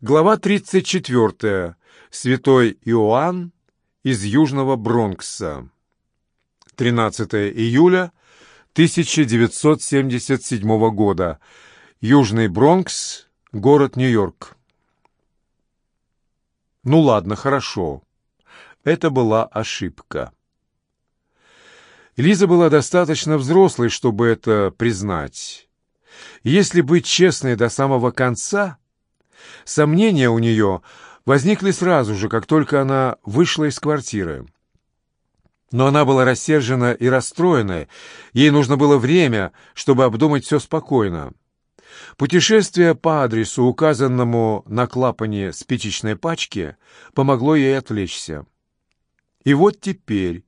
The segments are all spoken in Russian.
Глава 34. Святой Иоанн из Южного Бронкса. 13 июля 1977 года. Южный Бронкс, город Нью-Йорк. Ну ладно, хорошо. Это была ошибка. Лиза была достаточно взрослой, чтобы это признать. Если быть честной до самого конца, сомнения у нее возникли сразу же, как только она вышла из квартиры. Но она была рассержена и расстроена, ей нужно было время, чтобы обдумать все спокойно. Путешествие по адресу, указанному на клапане спичечной пачки, помогло ей отвлечься. И вот теперь,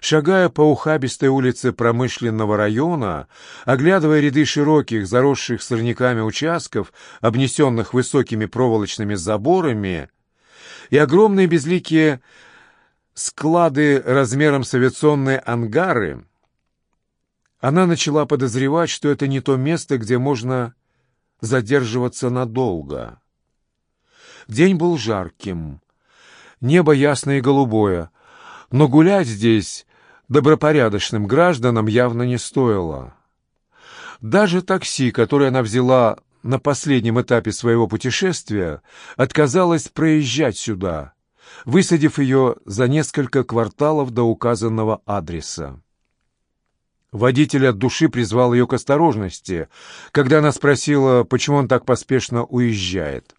шагая по ухабистой улице промышленного района, оглядывая ряды широких, заросших сорняками участков, обнесенных высокими проволочными заборами, и огромные безликие склады размером с авиационные ангары, она начала подозревать, что это не то место, где можно задерживаться надолго. День был жарким, небо ясное и голубое, но гулять здесь добропорядочным гражданам явно не стоило. Даже такси, которое она взяла на последнем этапе своего путешествия, отказалось проезжать сюда, высадив ее за несколько кварталов до указанного адреса. Водитель от души призвал ее к осторожности, когда она спросила, почему он так поспешно уезжает.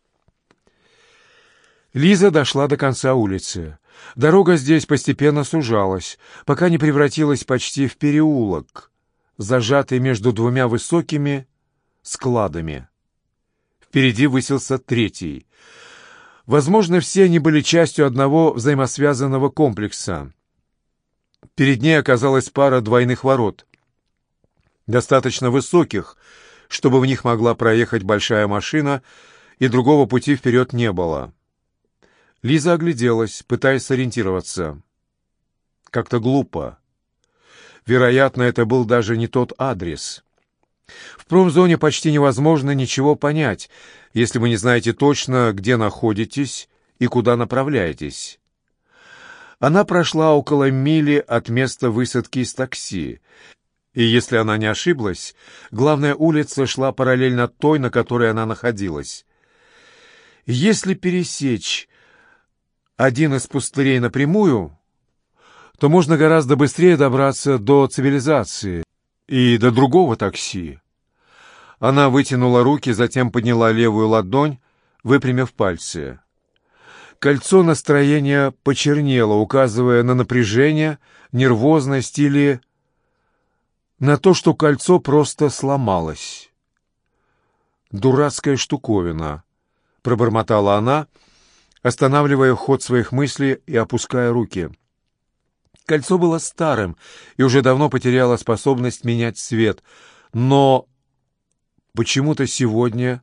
Лиза дошла до конца улицы. Дорога здесь постепенно сужалась, пока не превратилась почти в переулок, зажатый между двумя высокими складами. Впереди высился третий. Возможно, все они были частью одного взаимосвязанного комплекса. Перед ней оказалась пара двойных ворот, достаточно высоких, чтобы в них могла проехать большая машина, и другого пути вперед не было. Лиза огляделась, пытаясь сориентироваться. Как-то глупо. Вероятно, это был даже не тот адрес. В промзоне почти невозможно ничего понять, если вы не знаете точно, где находитесь и куда направляетесь. Она прошла около мили от места высадки из такси, и, если она не ошиблась, главная улица шла параллельно той, на которой она находилась. Если пересечь один из пустырей напрямую, то можно гораздо быстрее добраться до цивилизации и до другого такси. Она вытянула руки, затем подняла левую ладонь, выпрямив пальцы. Кольцо настроения почернело, указывая на напряжение, нервозность или на то, что кольцо просто сломалось. «Дурацкая штуковина», — пробормотала она, останавливая ход своих мыслей и опуская руки. Кольцо было старым и уже давно потеряло способность менять цвет, но почему-то сегодня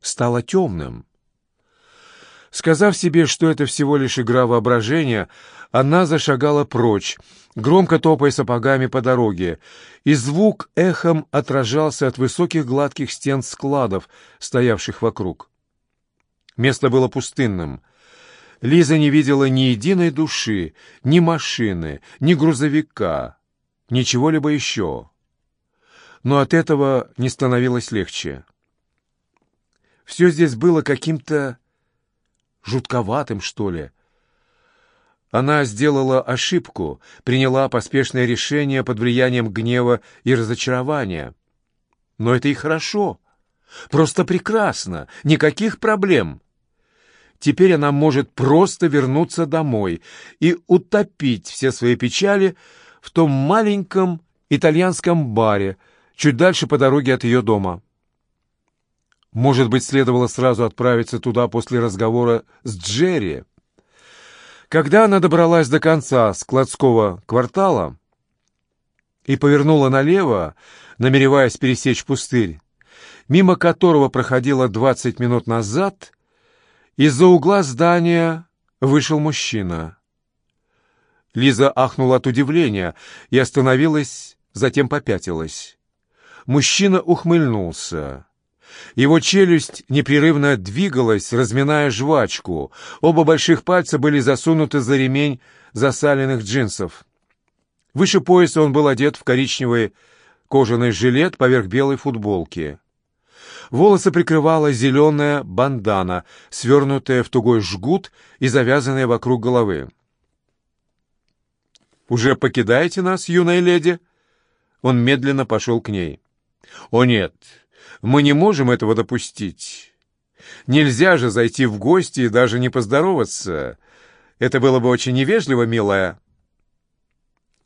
стало темным. Сказав себе, что это всего лишь игра воображения, она зашагала прочь, громко топая сапогами по дороге, и звук эхом отражался от высоких гладких стен складов, стоявших вокруг. Место было пустынным. Лиза не видела ни единой души, ни машины, ни грузовика, ничего-либо еще. Но от этого не становилось легче. Все здесь было каким-то жутковатым, что ли. Она сделала ошибку, приняла поспешное решение под влиянием гнева и разочарования. Но это и хорошо. Просто прекрасно. Никаких проблем. Теперь она может просто вернуться домой и утопить все свои печали в том маленьком итальянском баре, чуть дальше по дороге от ее дома. Может быть, следовало сразу отправиться туда после разговора с Джерри. Когда она добралась до конца складского квартала и повернула налево, намереваясь пересечь пустырь, мимо которого проходила двадцать минут назад, из-за угла здания вышел мужчина. Лиза ахнула от удивления и остановилась, затем попятилась. Мужчина ухмыльнулся. Его челюсть непрерывно двигалась, разминая жвачку. Оба больших пальца были засунуты за ремень засаленных джинсов. Выше пояса он был одет в коричневый кожаный жилет поверх белой футболки. Волосы прикрывала зеленая бандана, свернутая в тугой жгут и завязанная вокруг головы. «Уже покидаете нас, юная леди?» Он медленно пошел к ней. «О нет, мы не можем этого допустить. Нельзя же зайти в гости и даже не поздороваться. Это было бы очень невежливо, милая».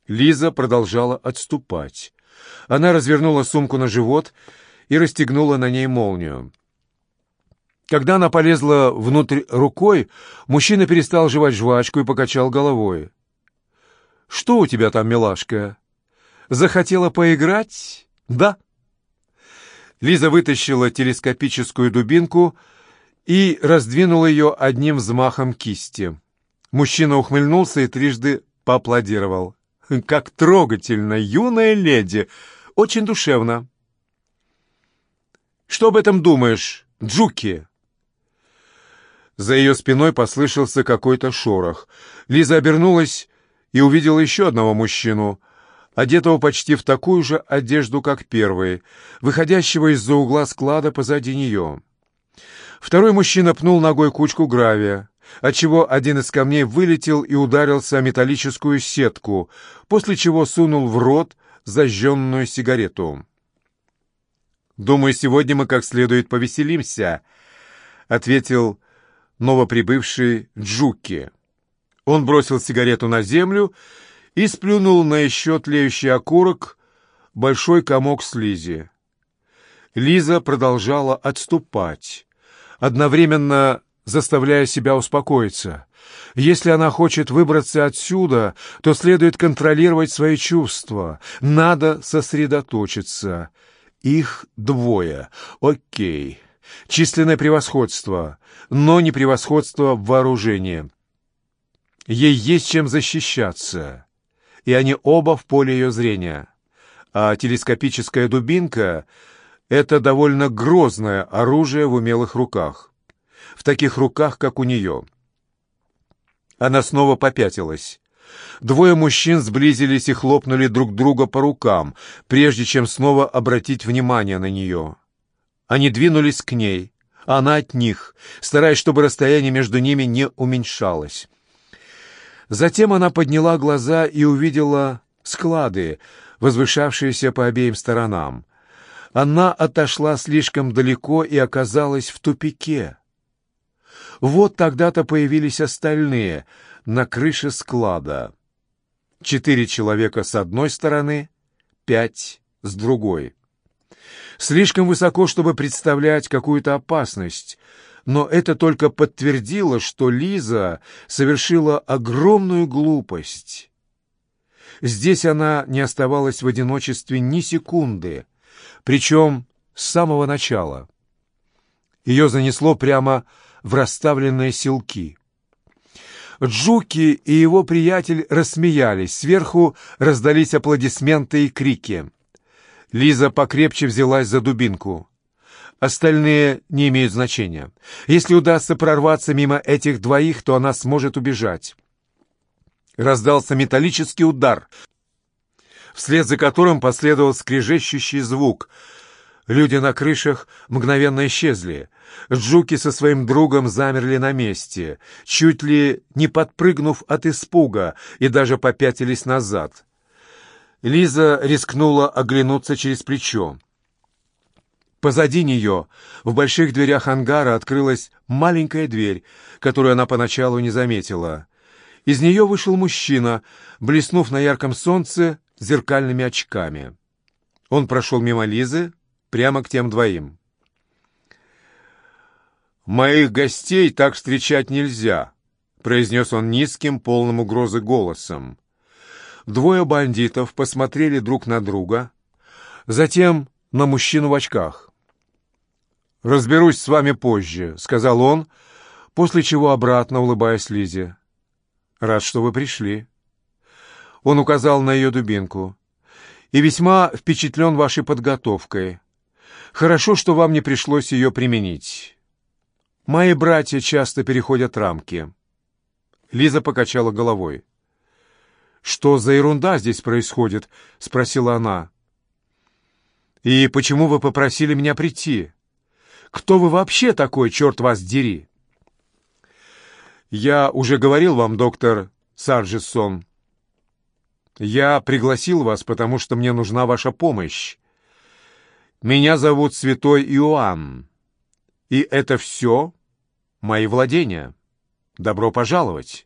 Лиза продолжала отступать. Она развернула сумку на живот и расстегнула на ней молнию. Когда она полезла внутрь рукой, мужчина перестал жевать жвачку и покачал головой. «Что у тебя там, милашка? Захотела поиграть? Да?» Лиза вытащила телескопическую дубинку и раздвинула ее одним взмахом кисти. Мужчина ухмыльнулся и трижды поаплодировал. «Как трогательно, юная леди! Очень душевно!» «Что об этом думаешь, Джуки?» За ее спиной послышался какой-то шорох. Лиза обернулась и увидела еще одного мужчину, одетого почти в такую же одежду, как первый, выходящего из-за угла склада позади нее. Второй мужчина пнул ногой кучку гравия, отчего один из камней вылетел и ударился о металлическую сетку, после чего сунул в рот зажженную сигарету. «Думаю, сегодня мы как следует повеселимся», — ответил новоприбывший Джуки. Он бросил сигарету на землю и сплюнул на еще тлеющий окурок большой комок слизи. Лиза продолжала отступать, одновременно заставляя себя успокоиться. Если она хочет выбраться отсюда, то следует контролировать свои чувства. Надо сосредоточиться. Их двое. Окей. Численное превосходство, но не превосходство в вооружении. Ей есть чем защищаться, и они оба в поле ее зрения. А телескопическая дубинка — это довольно грозное оружие в умелых руках. В таких руках, как у нее. Она снова попятилась. Двое мужчин сблизились и хлопнули друг друга по рукам, прежде чем снова обратить внимание на нее. Они двинулись к ней, а она от них, стараясь, чтобы расстояние между ними не уменьшалось. Затем она подняла глаза и увидела склады, возвышавшиеся по обеим сторонам. Она отошла слишком далеко и оказалась в тупике. Вот тогда-то появились остальные на крыше склада. Четыре человека с одной стороны, пять с другой. Слишком высоко, чтобы представлять какую-то опасность, но это только подтвердило, что Лиза совершила огромную глупость. Здесь она не оставалась в одиночестве ни секунды, причем с самого начала. Ее занесло прямо в расставленные селки. Джуки и его приятель рассмеялись, сверху раздались аплодисменты и крики. Лиза покрепче взялась за дубинку. Остальные не имеют значения. Если удастся прорваться мимо этих двоих, то она сможет убежать. Раздался металлический удар, вслед за которым последовал скрежещущий звук. Люди на крышах мгновенно исчезли. Джуки со своим другом замерли на месте, чуть ли не подпрыгнув от испуга, и даже попятились назад. Лиза рискнула оглянуться через плечо. Позади нее, в больших дверях ангара, открылась маленькая дверь, которую она поначалу не заметила. Из нее вышел мужчина, блеснув на ярком солнце зеркальными очками. Он прошел мимо Лизы прямо к тем двоим. «Моих гостей так встречать нельзя», — произнес он низким, полным угрозы голосом. Двое бандитов посмотрели друг на друга, затем на мужчину в очках. «Разберусь с вами позже», — сказал он, после чего обратно, улыбаясь Лизе. «Рад, что вы пришли». Он указал на ее дубинку. «И весьма впечатлен вашей подготовкой. Хорошо, что вам не пришлось ее применить. Мои братья часто переходят рамки. Лиза покачала головой. «Что за ерунда здесь происходит?» — спросила она. «И почему вы попросили меня прийти? Кто вы вообще такой, черт вас дери?» «Я уже говорил вам, доктор Сарджисон. Я пригласил вас, потому что мне нужна ваша помощь. Меня зовут Святой Иоанн, и это все мои владения. Добро пожаловать!»